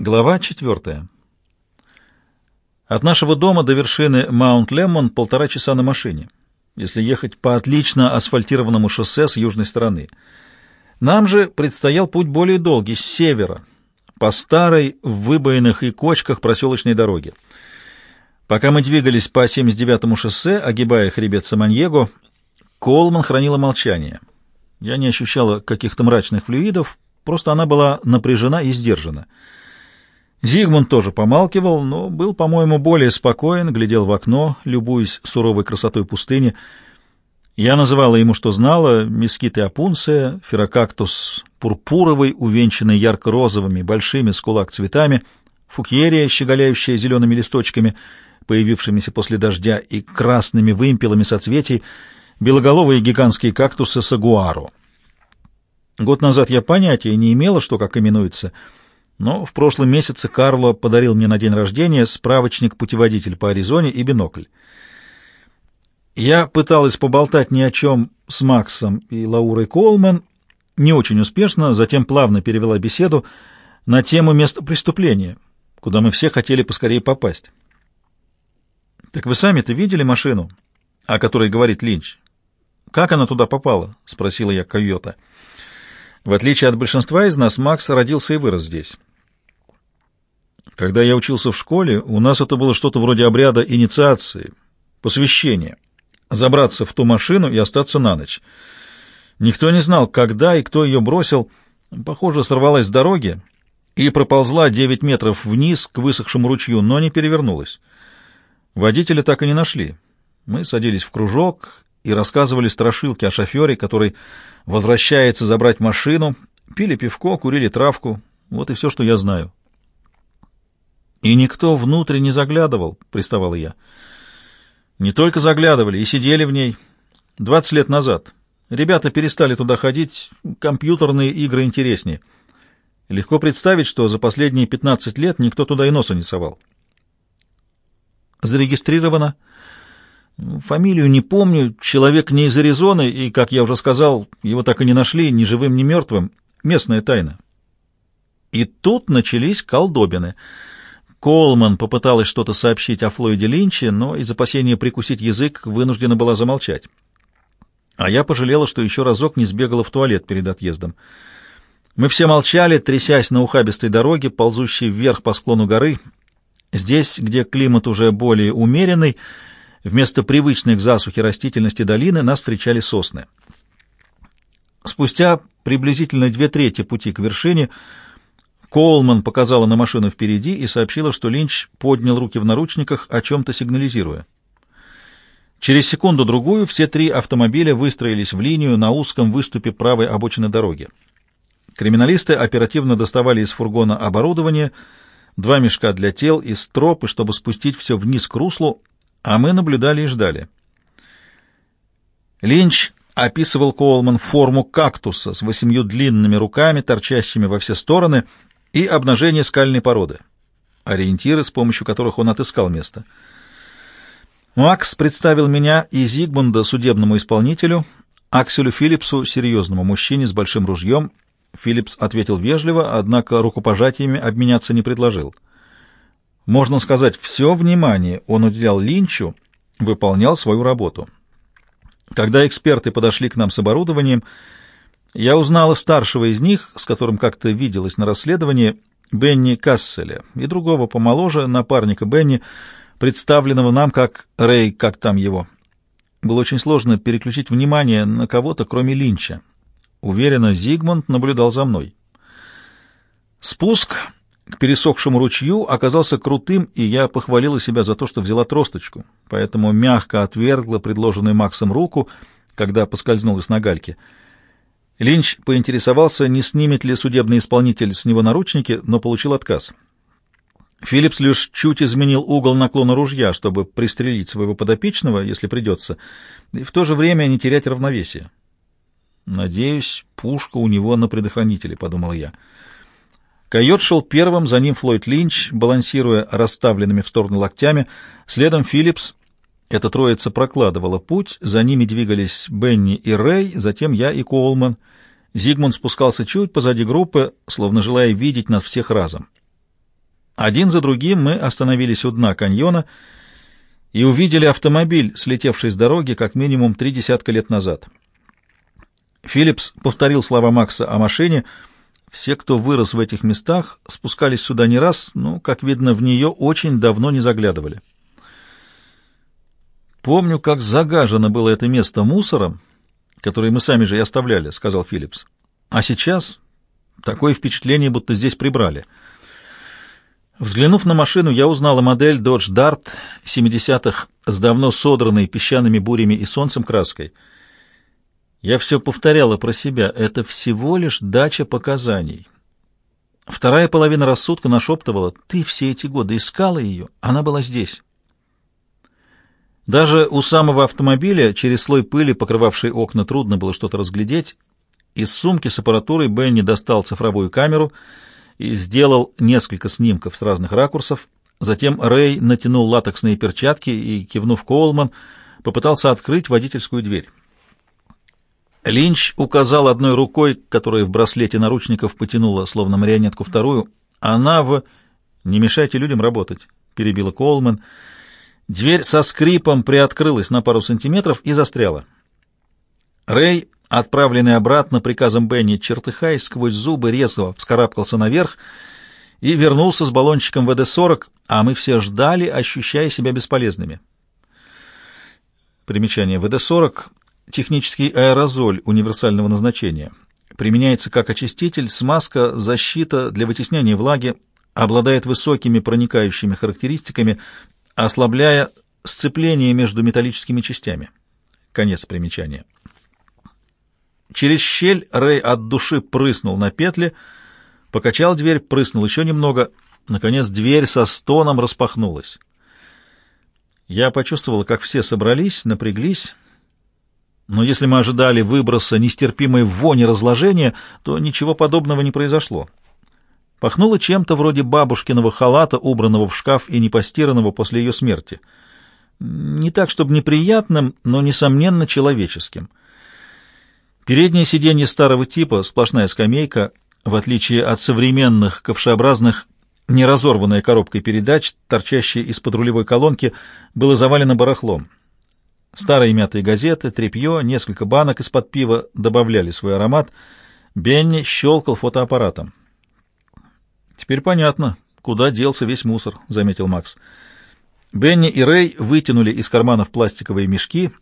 Глава четвертая. От нашего дома до вершины Маунт-Леммон полтора часа на машине, если ехать по отлично асфальтированному шоссе с южной стороны. Нам же предстоял путь более долгий, с севера, по старой, в выбоинах и кочках проселочной дороге. Пока мы двигались по 79-му шоссе, огибая хребет Саманьего, Колман хранила молчание. Я не ощущала каких-то мрачных флюидов, просто она была напряжена и сдержана. Зигмунд тоже помалкивал, но был, по-моему, более спокоен, глядел в окно, любуясь суровой красотой пустыни. Я называла ему, что знала, мескиты опунция, ферокактус пурпуровый, увенчанный ярко-розовыми, большими с кулак цветами, фукьерия, щеголяющая зелеными листочками, появившимися после дождя, и красными вымпелами соцветий, белоголовые гигантские кактусы сагуару. Год назад я понятия не имела, что как именуется — но в прошлом месяце Карло подарил мне на день рождения справочник-путеводитель по Аризоне и бинокль. Я пыталась поболтать ни о чем с Максом и Лаурой Колман, не очень успешно, затем плавно перевела беседу на тему места преступления, куда мы все хотели поскорее попасть. «Так вы сами-то видели машину, о которой говорит Линч? Как она туда попала?» — спросила я Койота. В отличие от большинства из нас, Макс родился и вырос здесь. Когда я учился в школе, у нас это было что-то вроде обряда инициации, посвящения. Забраться в ту машину и остаться на ночь. Никто не знал, когда и кто ее бросил. Похоже, сорвалась с дороги и проползла 9 метров вниз к высохшему ручью, но не перевернулась. Водителя так и не нашли. Мы садились в кружок и рассказывали страшилки о шофере, который возвращается забрать машину, пили пивко, курили травку. Вот и все, что я знаю. И никто внутрь не заглядывал, — приставал я. Не только заглядывали, и сидели в ней. Двадцать лет назад. Ребята перестали туда ходить, компьютерные игры интереснее. Легко представить, что за последние пятнадцать лет никто туда и носа не совал. Зарегистрировано. Фамилию не помню, человек не из Аризоны, и, как я уже сказал, его так и не нашли, ни живым, ни мертвым. Местная тайна. И тут начались колдобины — Колман попыталась что-то сообщить о Флойде Линче, но из опасения прикусить язык вынуждена была замолчать. А я пожалела, что еще разок не сбегала в туалет перед отъездом. Мы все молчали, трясясь на ухабистой дороге, ползущей вверх по склону горы. Здесь, где климат уже более умеренный, вместо привычной к засухе растительности долины нас встречали сосны. Спустя приблизительно две трети пути к вершине — Коулман показала на машину впереди и сообщила, что Линч поднял руки в наручниках, о чем-то сигнализируя. Через секунду-другую все три автомобиля выстроились в линию на узком выступе правой обочины дороги. Криминалисты оперативно доставали из фургона оборудование, два мешка для тел и стропы, чтобы спустить все вниз к руслу, а мы наблюдали и ждали. Линч описывал Коулман форму кактуса с восемью длинными руками, торчащими во все стороны — и обнажение скальной породы, ориентиры, с помощью которых он отыскал место. Макс представил меня и Зигмунда судебному исполнителю, Акселю Филлипсу, серьезному мужчине с большим ружьем. Филлипс ответил вежливо, однако рукопожатиями обменяться не предложил. Можно сказать, все внимание он уделял Линчу, выполнял свою работу. Когда эксперты подошли к нам с оборудованием, я узнала старшего из них, с которым как-то виделась на расследовании, Бенни Касселя, и другого помоложе, напарника Бенни, представленного нам как Рэй, как там его. Было очень сложно переключить внимание на кого-то, кроме Линча. Уверенно, Зигмунд наблюдал за мной. Спуск к пересохшему ручью оказался крутым, и я похвалила себя за то, что взяла тросточку, поэтому мягко отвергла предложенную Максом руку, когда поскользнулась на гальке — Линч поинтересовался, не снимет ли судебный исполнитель с него наручники, но получил отказ. Филлипс лишь чуть изменил угол наклона ружья, чтобы пристрелить своего подопечного, если придется, и в то же время не терять равновесие. «Надеюсь, пушка у него на предохранителе», — подумал я. Койот шел первым, за ним Флойд Линч, балансируя расставленными в сторону локтями, следом Филлипс. Эта троица прокладывала путь, за ними двигались Бенни и Рэй, затем я и Коулман — Зигмунд спускался чуть позади группы, словно желая видеть нас всех разом. Один за другим мы остановились у дна каньона и увидели автомобиль, слетевший с дороги как минимум три десятка лет назад. Филлипс повторил слова Макса о машине. Все, кто вырос в этих местах, спускались сюда не раз, но, как видно, в нее очень давно не заглядывали. «Помню, как загажено было это место мусором, который мы сами же и оставляли», — сказал Филлипс. «А сейчас такое впечатление, будто здесь прибрали». Взглянув на машину, я узнала модель Dodge Dart 70-х с давно содранной песчаными бурями и солнцем краской. Я все повторяла про себя. Это всего лишь дача показаний. Вторая половина рассудка нашептывала. Ты все эти годы искала ее. Она была здесь. Даже у самого автомобиля, через слой пыли, покрывавший окна, трудно было что-то разглядеть. Из сумки с аппаратурой Бенни достал цифровую камеру — и сделал несколько снимков с разных ракурсов. Затем Рэй натянул латексные перчатки и, кивнув Коулман, попытался открыть водительскую дверь. Линч указал одной рукой, которая в браслете наручников потянула, словно марионетку вторую. Она в... «Не мешайте людям работать», — перебила Коулман. Дверь со скрипом приоткрылась на пару сантиметров и застряла. Рэй Отправленный обратно приказом Бенни, чертыхаясь сквозь зубы, резво вскарабкался наверх и вернулся с баллончиком ВД-40, а мы все ждали, ощущая себя бесполезными. Примечание. ВД-40 — технический аэрозоль универсального назначения. Применяется как очиститель, смазка, защита для вытеснения влаги, обладает высокими проникающими характеристиками, ослабляя сцепление между металлическими частями. Конец примечания. Через щель Рэй от души прыснул на петли, покачал дверь, прыснул еще немного. Наконец дверь со стоном распахнулась. Я почувствовал, как все собрались, напряглись. Но если мы ожидали выброса нестерпимой вони разложения, то ничего подобного не произошло. Пахнуло чем-то вроде бабушкиного халата, убранного в шкаф и непостиранного после ее смерти. Не так, чтобы неприятным, но, несомненно, человеческим. Переднее сиденье старого типа, сплошная скамейка, в отличие от современных ковшеобразных, не разорванная коробкой передач, торчащая из-под рулевой колонки, было завалено барахлом. Старые мятые газеты, тряпье, несколько банок из-под пива добавляли свой аромат. Бенни щелкал фотоаппаратом. «Теперь понятно, куда делся весь мусор», — заметил Макс. Бенни и Рэй вытянули из карманов пластиковые мешки,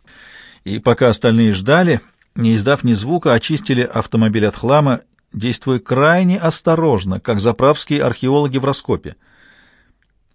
и пока остальные ждали, не издав ни звука, очистили автомобиль от хлама, действуя крайне осторожно, как заправские археологи в раскопе —